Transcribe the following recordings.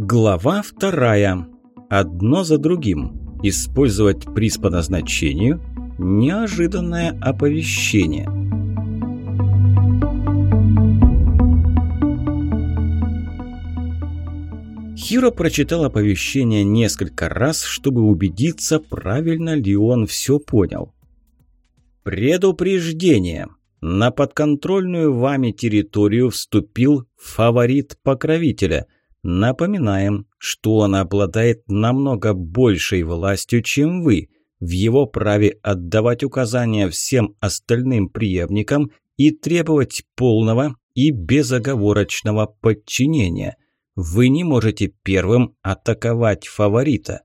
Глава вторая. Одно за другим. Использовать приз по назначению. Неожиданное оповещение. Хиро прочитал оповещение несколько раз, чтобы убедиться, правильно ли он все понял. Предупреждение. На подконтрольную вами территорию вступил фаворит покровителя – Напоминаем, что он обладает намного большей властью, чем вы, в его праве отдавать указания всем остальным преемникам и требовать полного и безоговорочного подчинения. Вы не можете первым атаковать фаворита.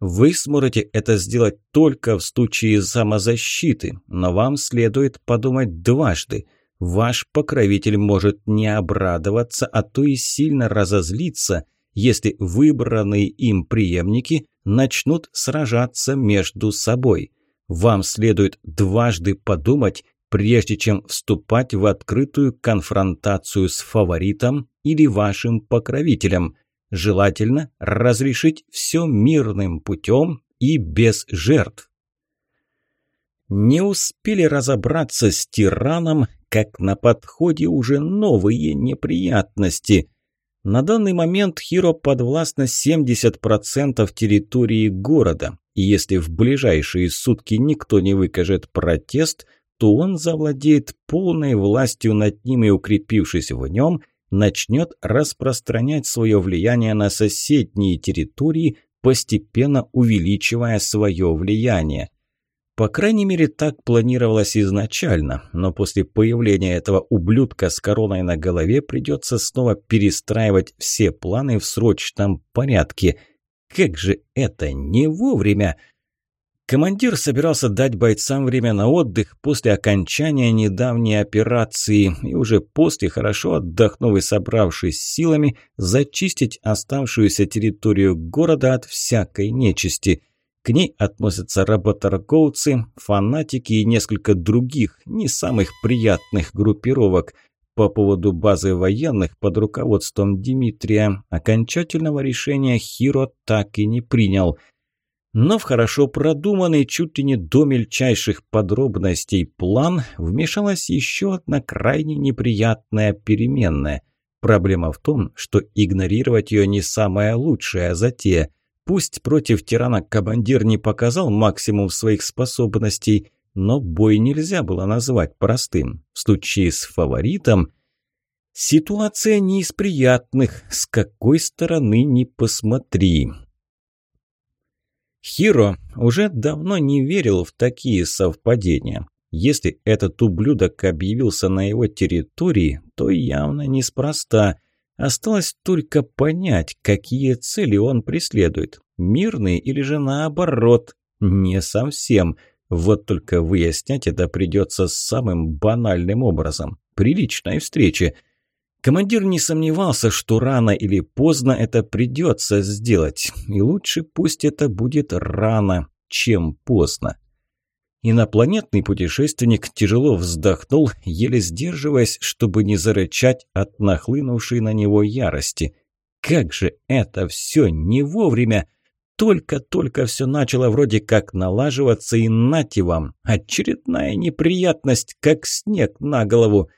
Вы сможете это сделать только в случае самозащиты, но вам следует подумать дважды – Ваш покровитель может не обрадоваться, а то и сильно разозлиться, если выбранные им преемники начнут сражаться между собой. Вам следует дважды подумать, прежде чем вступать в открытую конфронтацию с фаворитом или вашим покровителем. Желательно разрешить все мирным путем и без жертв. Не успели разобраться с тираном, как на подходе уже новые неприятности. На данный момент Хиро подвластно 70% территории города, и если в ближайшие сутки никто не выкажет протест, то он завладеет полной властью над ним и, укрепившись в нем, начнет распространять свое влияние на соседние территории, постепенно увеличивая свое влияние. По крайней мере, так планировалось изначально, но после появления этого ублюдка с короной на голове придется снова перестраивать все планы в срочном порядке. Как же это не вовремя! Командир собирался дать бойцам время на отдых после окончания недавней операции и уже после, хорошо отдохнув и собравшись силами, зачистить оставшуюся территорию города от всякой нечисти – к ней относятся работорговцы, фанатики и несколько других, не самых приятных группировок. По поводу базы военных под руководством Дмитрия окончательного решения Хиро так и не принял. Но в хорошо продуманный, чуть ли не до мельчайших подробностей план вмешалась еще одна крайне неприятная переменная. Проблема в том, что игнорировать ее не самая лучшая затея – Пусть против тирана командир не показал максимум своих способностей, но бой нельзя было назвать простым. В случае с фаворитом ситуация не из приятных, с какой стороны ни посмотри. Хиро уже давно не верил в такие совпадения. Если этот ублюдок объявился на его территории, то явно неспроста – Осталось только понять, какие цели он преследует. Мирные или же наоборот? Не совсем. Вот только выяснять это придется самым банальным образом. При личной встрече. Командир не сомневался, что рано или поздно это придется сделать. И лучше пусть это будет рано, чем поздно. Инопланетный путешественник тяжело вздохнул, еле сдерживаясь, чтобы не зарычать от нахлынувшей на него ярости. Как же это все не вовремя! Только-только все начало вроде как налаживаться, и нате вам, очередная неприятность, как снег на голову.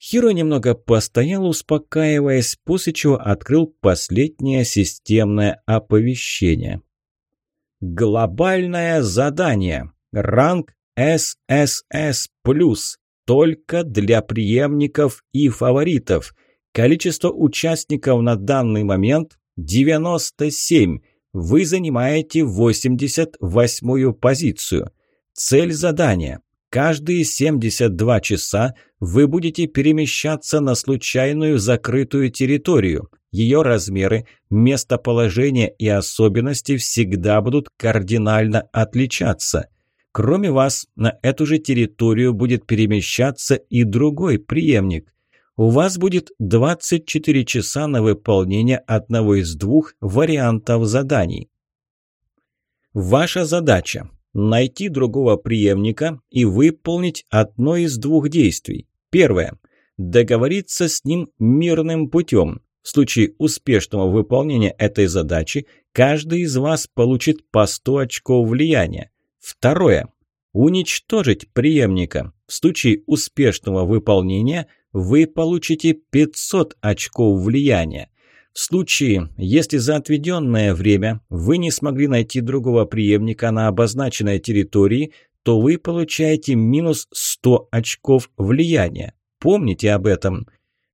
Хиро немного постоял, успокаиваясь, после чего открыл последнее системное оповещение. «Глобальное задание!» Ранг ССС+, только для преемников и фаворитов. Количество участников на данный момент 97. Вы занимаете 88-ю позицию. Цель задания. Каждые 72 часа вы будете перемещаться на случайную закрытую территорию. Ее размеры, местоположение и особенности всегда будут кардинально отличаться – Кроме вас, на эту же территорию будет перемещаться и другой преемник. У вас будет 24 часа на выполнение одного из двух вариантов заданий. Ваша задача – найти другого преемника и выполнить одно из двух действий. Первое – договориться с ним мирным путем. В случае успешного выполнения этой задачи каждый из вас получит по 100 очков влияния. Второе. Уничтожить преемника. В случае успешного выполнения вы получите 500 очков влияния. В случае, если за отведенное время вы не смогли найти другого преемника на обозначенной территории, то вы получаете минус 100 очков влияния. Помните об этом.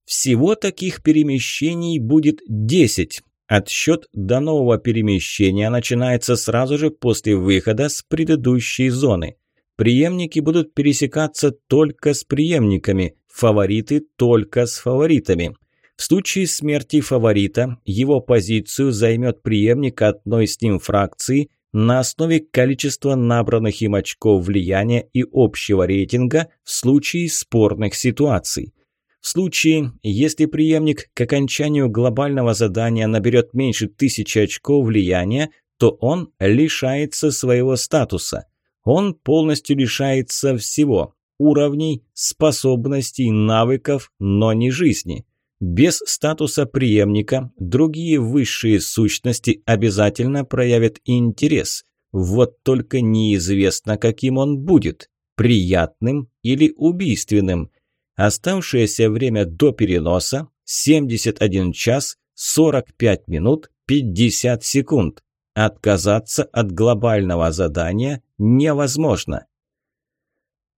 Всего таких перемещений будет 10. Отсчет до нового перемещения начинается сразу же после выхода с предыдущей зоны. Преемники будут пересекаться только с преемниками, фавориты только с фаворитами. В случае смерти фаворита его позицию займет преемник одной с ним фракции на основе количества набранных им очков влияния и общего рейтинга в случае спорных ситуаций. В случае, если преемник к окончанию глобального задания наберет меньше тысячи очков влияния, то он лишается своего статуса. Он полностью лишается всего – уровней, способностей, навыков, но не жизни. Без статуса преемника другие высшие сущности обязательно проявят интерес. Вот только неизвестно, каким он будет – приятным или убийственным. Оставшееся время до переноса – 71 час 45 минут 50 секунд. Отказаться от глобального задания невозможно.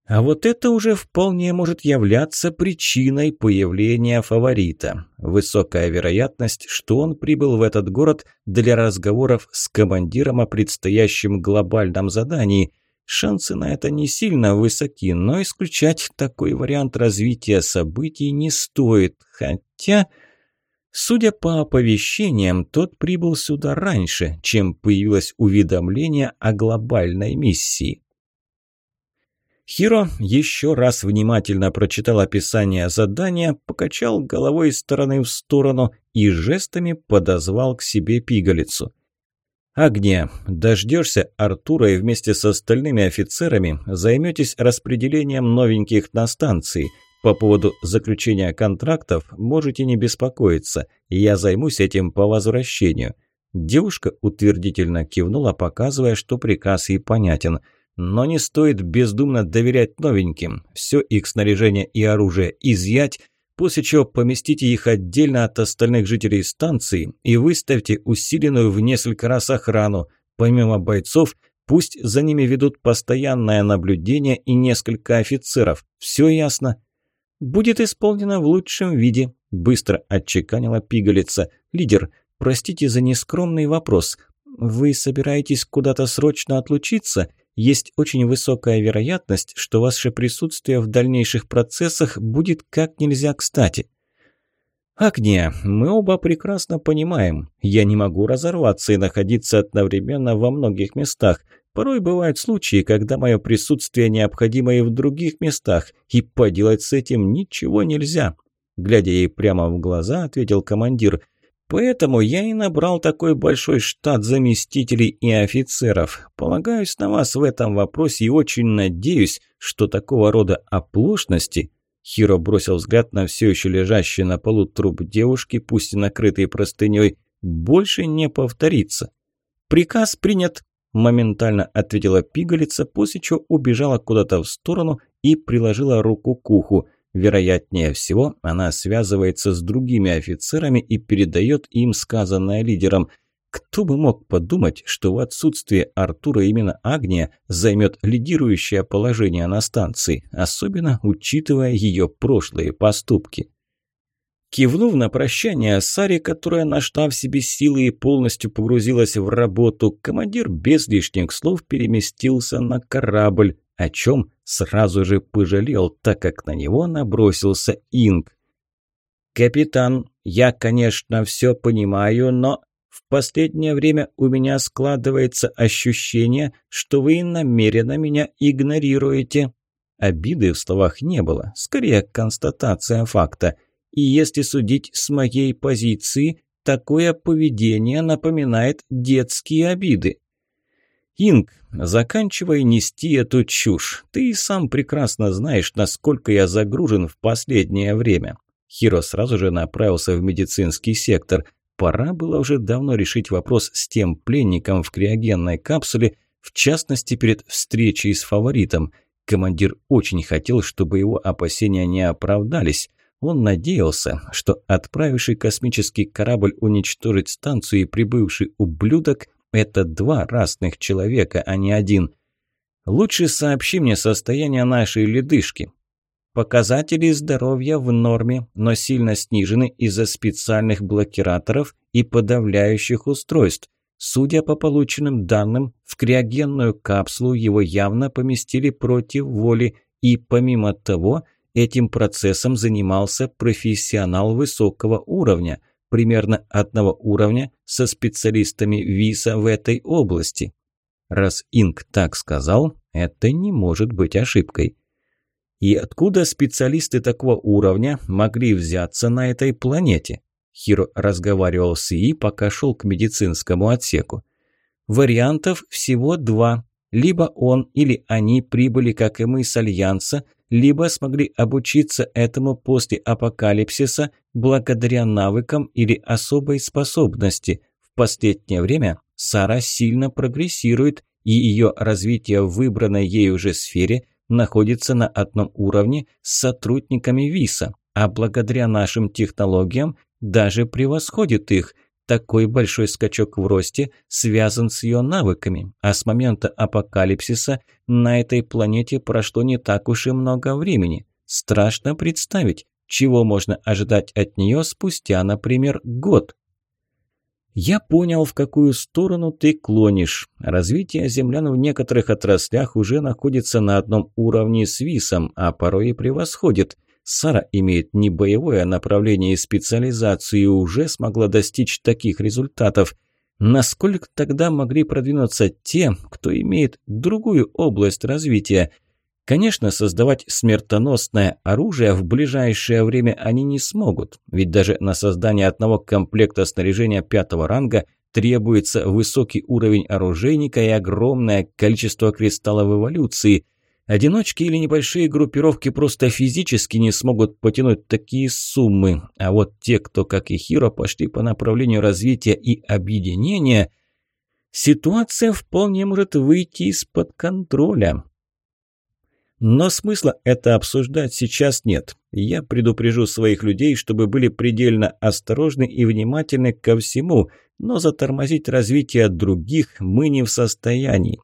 А вот это уже вполне может являться причиной появления фаворита. Высокая вероятность, что он прибыл в этот город для разговоров с командиром о предстоящем глобальном задании. Шансы на это не сильно высоки, но исключать такой вариант развития событий не стоит. Хотя, судя по оповещениям, тот прибыл сюда раньше, чем появилось уведомление о глобальной миссии. Хиро еще раз внимательно прочитал описание задания, покачал головой из стороны в сторону и жестами подозвал к себе пигалицу. «Агния, дождешься Артура и вместе с остальными офицерами займетесь распределением новеньких на станции. По поводу заключения контрактов можете не беспокоиться, я займусь этим по возвращению». Девушка утвердительно кивнула, показывая, что приказ ей понятен – но не стоит бездумно доверять новеньким. Все их снаряжение и оружие изъять, после чего поместите их отдельно от остальных жителей станции и выставьте усиленную в несколько раз охрану. Помимо бойцов, пусть за ними ведут постоянное наблюдение и несколько офицеров. Все ясно? Будет исполнено в лучшем виде, быстро отчеканила пигалица. Лидер, простите за нескромный вопрос. Вы собираетесь куда-то срочно отлучиться – есть очень высокая вероятность, что ваше присутствие в дальнейших процессах будет как нельзя кстати. Агния, мы оба прекрасно понимаем, я не могу разорваться и находиться одновременно во многих местах. Порой бывают случаи, когда мое присутствие необходимо и в других местах, и поделать с этим ничего нельзя. Глядя ей прямо в глаза, ответил командир – Поэтому я и набрал такой большой штат заместителей и офицеров. Полагаюсь на вас в этом вопросе и очень надеюсь, что такого рода оплошности...» Хиро бросил взгляд на все еще лежащий на полу труп девушки, пусть и накрытый простыней, больше не повторится. «Приказ принят», – моментально ответила пигалица, после чего убежала куда-то в сторону и приложила руку к уху – Вероятнее всего, она связывается с другими офицерами и передает им сказанное лидером. Кто бы мог подумать, что в отсутствие Артура именно Агния займет лидирующее положение на станции, особенно учитывая ее прошлые поступки. Кивнув на прощание Саре, которая нашла в себе силы и полностью погрузилась в работу, командир без лишних слов переместился на корабль, о чем сразу же пожалел, так как на него набросился Инг. «Капитан, я, конечно, все понимаю, но в последнее время у меня складывается ощущение, что вы намеренно меня игнорируете». Обиды в словах не было, скорее констатация факта. И если судить с моей позиции, такое поведение напоминает детские обиды. «Инг, заканчивай нести эту чушь. Ты и сам прекрасно знаешь, насколько я загружен в последнее время. Хиро сразу же направился в медицинский сектор. Пора было уже давно решить вопрос с тем пленником в криогенной капсуле, в частности перед встречей с фаворитом. Командир очень хотел, чтобы его опасения не оправдались. Он надеялся, что отправивший космический корабль уничтожить станцию и прибывший ублюдок – это два разных человека, а не один. «Лучше сообщи мне состояние нашей ледышки». Показатели здоровья в норме, но сильно снижены из-за специальных блокираторов и подавляющих устройств. Судя по полученным данным, в криогенную капсулу его явно поместили против воли, и помимо того – Этим процессом занимался профессионал высокого уровня, примерно одного уровня со специалистами ВИСа в этой области. Раз Инг так сказал, это не может быть ошибкой. И откуда специалисты такого уровня могли взяться на этой планете? Хиро разговаривал с ИИ, пока шел к медицинскому отсеку. Вариантов всего два. Либо он или они прибыли, как и мы, с Альянса, либо смогли обучиться этому после апокалипсиса благодаря навыкам или особой способности. В последнее время Сара сильно прогрессирует, и ее развитие в выбранной ей уже сфере находится на одном уровне с сотрудниками ВИСа, а благодаря нашим технологиям даже превосходит их – такой большой скачок в росте связан с ее навыками, а с момента апокалипсиса на этой планете прошло не так уж и много времени. Страшно представить, чего можно ожидать от нее спустя, например, год. Я понял, в какую сторону ты клонишь. Развитие землян в некоторых отраслях уже находится на одном уровне с ВИСом, а порой и превосходит – Сара имеет не боевое направление и специализацию и уже смогла достичь таких результатов. Насколько тогда могли продвинуться те, кто имеет другую область развития? Конечно, создавать смертоносное оружие в ближайшее время они не смогут, ведь даже на создание одного комплекта снаряжения пятого ранга требуется высокий уровень оружейника и огромное количество кристаллов эволюции – Одиночки или небольшие группировки просто физически не смогут потянуть такие суммы, а вот те, кто, как и Хиро, пошли по направлению развития и объединения, ситуация вполне может выйти из-под контроля. Но смысла это обсуждать сейчас нет. Я предупрежу своих людей, чтобы были предельно осторожны и внимательны ко всему, но затормозить развитие других мы не в состоянии.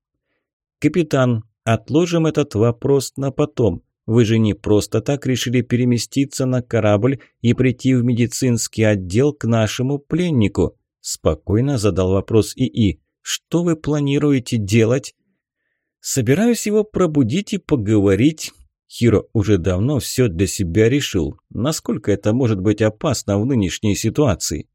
«Капитан, Отложим этот вопрос на потом. Вы же не просто так решили переместиться на корабль и прийти в медицинский отдел к нашему пленнику?» Спокойно задал вопрос ИИ. «Что вы планируете делать?» «Собираюсь его пробудить и поговорить». Хиро уже давно все для себя решил. Насколько это может быть опасно в нынешней ситуации?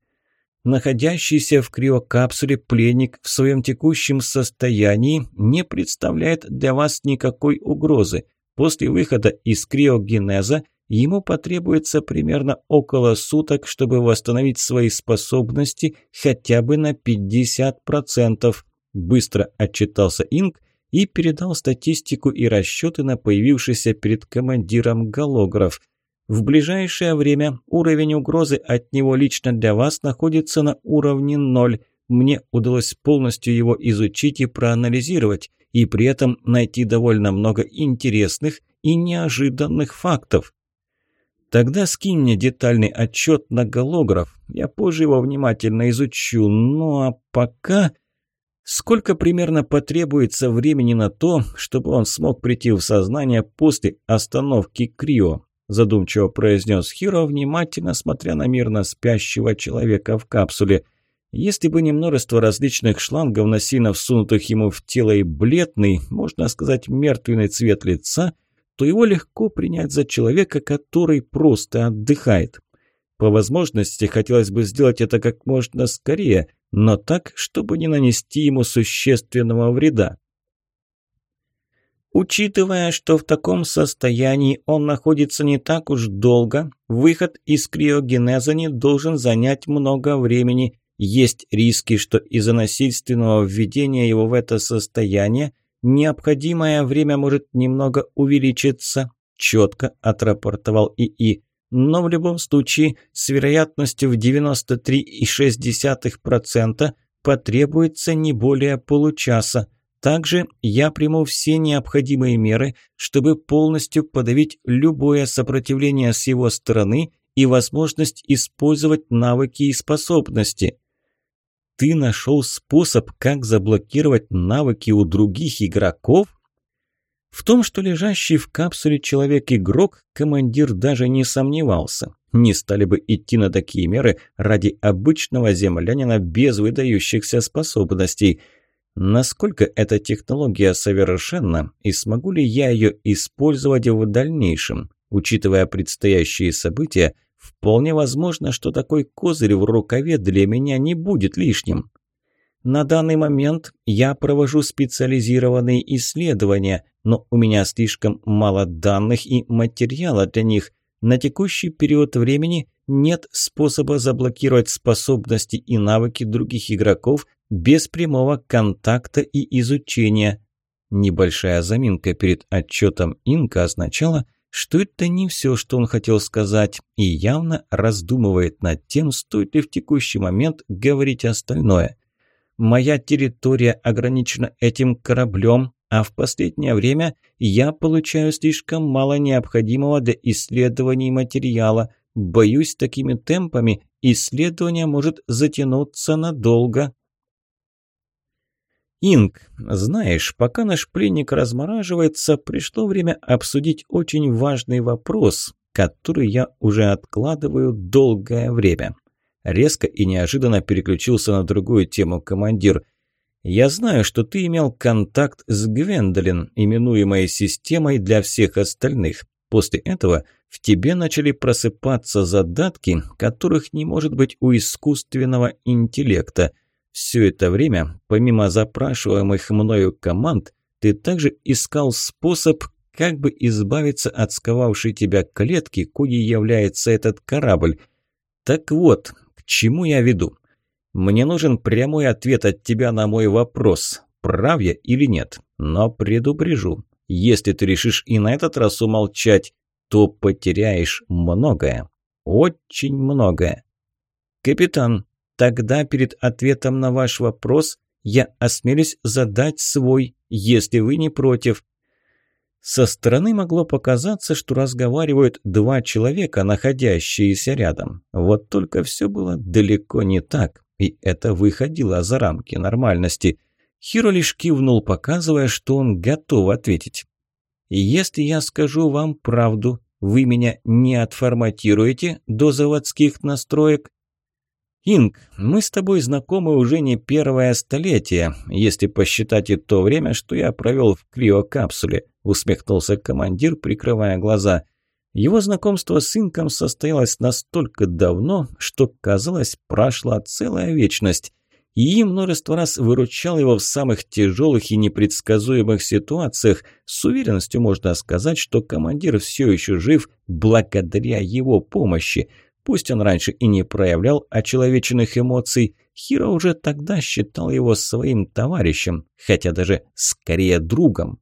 Находящийся в криокапсуле пленник в своем текущем состоянии не представляет для вас никакой угрозы. После выхода из криогенеза ему потребуется примерно около суток, чтобы восстановить свои способности хотя бы на 50%. Быстро отчитался Инг и передал статистику и расчеты на появившийся перед командиром голограф. В ближайшее время уровень угрозы от него лично для вас находится на уровне ноль. Мне удалось полностью его изучить и проанализировать, и при этом найти довольно много интересных и неожиданных фактов. Тогда скинь мне детальный отчет на голограф, я позже его внимательно изучу, ну а пока... Сколько примерно потребуется времени на то, чтобы он смог прийти в сознание после остановки Крио? Задумчиво произнес Хиро, внимательно смотря на мирно спящего человека в капсуле. Если бы не множество различных шлангов, насильно всунутых ему в тело и бледный, можно сказать, мертвенный цвет лица, то его легко принять за человека, который просто отдыхает. По возможности хотелось бы сделать это как можно скорее, но так, чтобы не нанести ему существенного вреда. Учитывая, что в таком состоянии он находится не так уж долго, выход из криогенеза не должен занять много времени. Есть риски, что из-за насильственного введения его в это состояние необходимое время может немного увеличиться, четко отрапортовал ИИ. но в любом случае с вероятностью в 93,6% потребуется не более получаса. Также я приму все необходимые меры, чтобы полностью подавить любое сопротивление с его стороны и возможность использовать навыки и способности. Ты нашел способ, как заблокировать навыки у других игроков? В том, что лежащий в капсуле человек-игрок, командир даже не сомневался. Не стали бы идти на такие меры ради обычного землянина без выдающихся способностей. Насколько эта технология совершенна и смогу ли я ее использовать в дальнейшем? Учитывая предстоящие события, вполне возможно, что такой козырь в рукаве для меня не будет лишним. На данный момент я провожу специализированные исследования, но у меня слишком мало данных и материала для них. На текущий период времени нет способа заблокировать способности и навыки других игроков без прямого контакта и изучения. Небольшая заминка перед отчетом Инка означала, что это не все, что он хотел сказать, и явно раздумывает над тем, стоит ли в текущий момент говорить остальное. Моя территория ограничена этим кораблем, а в последнее время я получаю слишком мало необходимого для исследований материала. Боюсь, такими темпами исследование может затянуться надолго. Инг, знаешь, пока наш пленник размораживается, пришло время обсудить очень важный вопрос, который я уже откладываю долгое время. Резко и неожиданно переключился на другую тему командир. «Я знаю, что ты имел контакт с Гвендолин, именуемой системой для всех остальных. После этого в тебе начали просыпаться задатки, которых не может быть у искусственного интеллекта. Все это время, помимо запрашиваемых мною команд, ты также искал способ, как бы избавиться от сковавшей тебя клетки, коей является этот корабль. Так вот, чему я веду? Мне нужен прямой ответ от тебя на мой вопрос, прав я или нет. Но предупрежу, если ты решишь и на этот раз умолчать, то потеряешь многое. Очень многое. Капитан, тогда перед ответом на ваш вопрос я осмелюсь задать свой, если вы не против. Со стороны могло показаться, что разговаривают два человека, находящиеся рядом. Вот только все было далеко не так, и это выходило за рамки нормальности. Хиро лишь кивнул, показывая, что он готов ответить. «Если я скажу вам правду, вы меня не отформатируете до заводских настроек?» «Инг, мы с тобой знакомы уже не первое столетие, если посчитать и то время, что я провел в криокапсуле», усмехнулся командир, прикрывая глаза. Его знакомство с Инком состоялось настолько давно, что, казалось, прошла целая вечность. И множество раз выручал его в самых тяжелых и непредсказуемых ситуациях. С уверенностью можно сказать, что командир все еще жив благодаря его помощи – Пусть он раньше и не проявлял очеловеченных эмоций, Хиро уже тогда считал его своим товарищем, хотя даже скорее другом.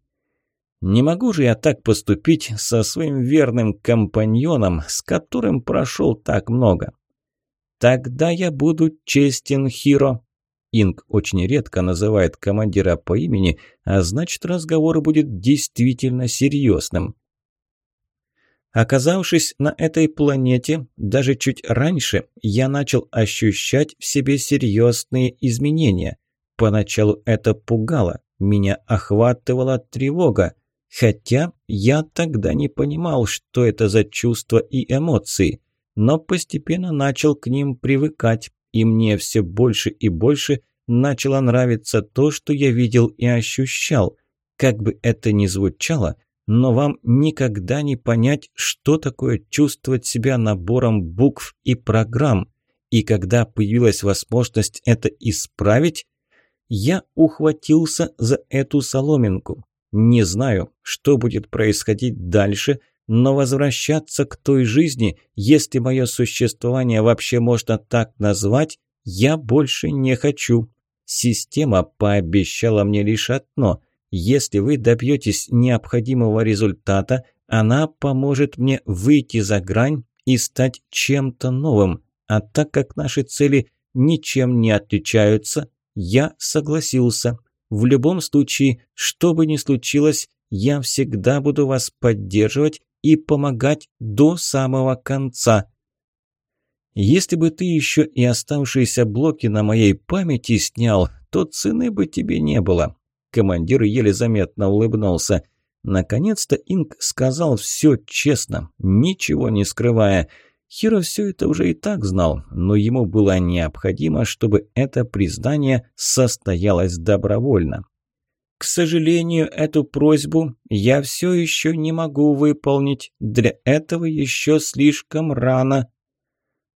Не могу же я так поступить со своим верным компаньоном, с которым прошел так много. Тогда я буду честен, Хиро. Инг очень редко называет командира по имени, а значит разговор будет действительно серьезным. Оказавшись на этой планете, даже чуть раньше, я начал ощущать в себе серьезные изменения. Поначалу это пугало, меня охватывала тревога, хотя я тогда не понимал, что это за чувства и эмоции, но постепенно начал к ним привыкать, и мне все больше и больше начало нравиться то, что я видел и ощущал. Как бы это ни звучало – но вам никогда не понять, что такое чувствовать себя набором букв и программ. И когда появилась возможность это исправить, я ухватился за эту соломинку. Не знаю, что будет происходить дальше, но возвращаться к той жизни, если мое существование вообще можно так назвать, я больше не хочу. Система пообещала мне лишь одно – если вы добьетесь необходимого результата, она поможет мне выйти за грань и стать чем-то новым. А так как наши цели ничем не отличаются, я согласился. В любом случае, что бы ни случилось, я всегда буду вас поддерживать и помогать до самого конца. Если бы ты еще и оставшиеся блоки на моей памяти снял, то цены бы тебе не было. Командир еле заметно улыбнулся. Наконец-то Инг сказал все честно, ничего не скрывая. Хиро все это уже и так знал, но ему было необходимо, чтобы это признание состоялось добровольно. К сожалению, эту просьбу я все еще не могу выполнить. Для этого еще слишком рано.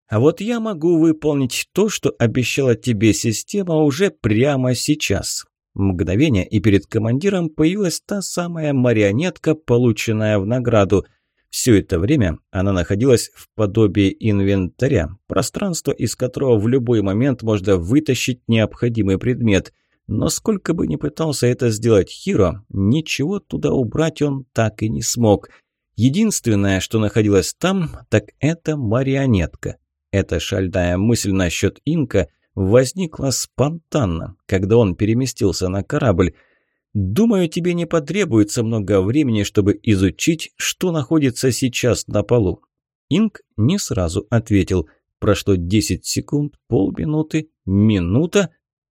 А вот я могу выполнить то, что обещала тебе система уже прямо сейчас. Мгновение, и перед командиром появилась та самая марионетка, полученная в награду. Все это время она находилась в подобии инвентаря, пространство из которого в любой момент можно вытащить необходимый предмет. Но сколько бы ни пытался это сделать Хиро, ничего туда убрать он так и не смог. Единственное, что находилось там, так это марионетка. Эта шальная мысль насчет Инка – возникла спонтанно, когда он переместился на корабль. Думаю, тебе не потребуется много времени, чтобы изучить, что находится сейчас на полу. Инк не сразу ответил. Прошло 10 секунд, полминуты, минута,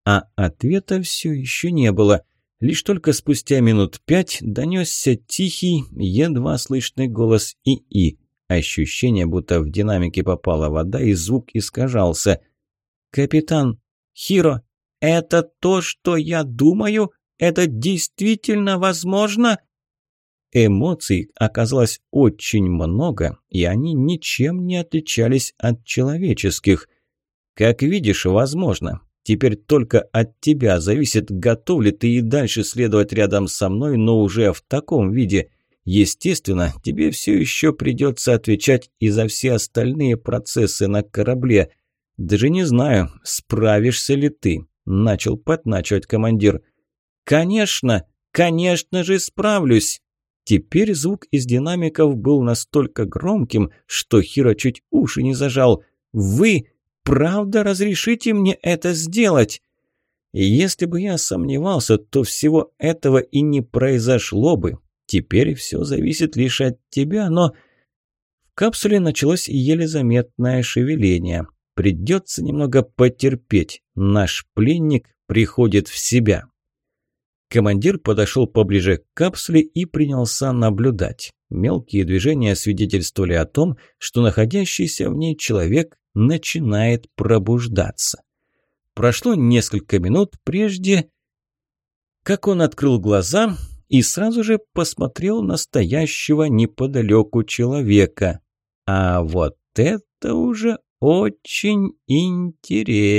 а ответа все еще не было. Лишь только спустя минут пять донесся тихий, едва слышный голос ИИ. Ощущение, будто в динамике попала вода, и звук искажался. «Капитан, Хиро, это то, что я думаю? Это действительно возможно?» Эмоций оказалось очень много, и они ничем не отличались от человеческих. Как видишь, возможно. Теперь только от тебя зависит, готов ли ты и дальше следовать рядом со мной, но уже в таком виде. Естественно, тебе все еще придется отвечать и за все остальные процессы на корабле. «Даже не знаю, справишься ли ты», – начал подначивать командир. «Конечно, конечно же справлюсь!» Теперь звук из динамиков был настолько громким, что Хиро чуть уши не зажал. «Вы правда разрешите мне это сделать?» «Если бы я сомневался, то всего этого и не произошло бы. Теперь все зависит лишь от тебя, но...» В капсуле началось еле заметное шевеление. Придется немного потерпеть. Наш пленник приходит в себя. Командир подошел поближе к капсуле и принялся наблюдать. Мелкие движения свидетельствовали о том, что находящийся в ней человек начинает пробуждаться. Прошло несколько минут прежде, как он открыл глаза и сразу же посмотрел на стоящего неподалеку человека. А вот это уже очень интересно.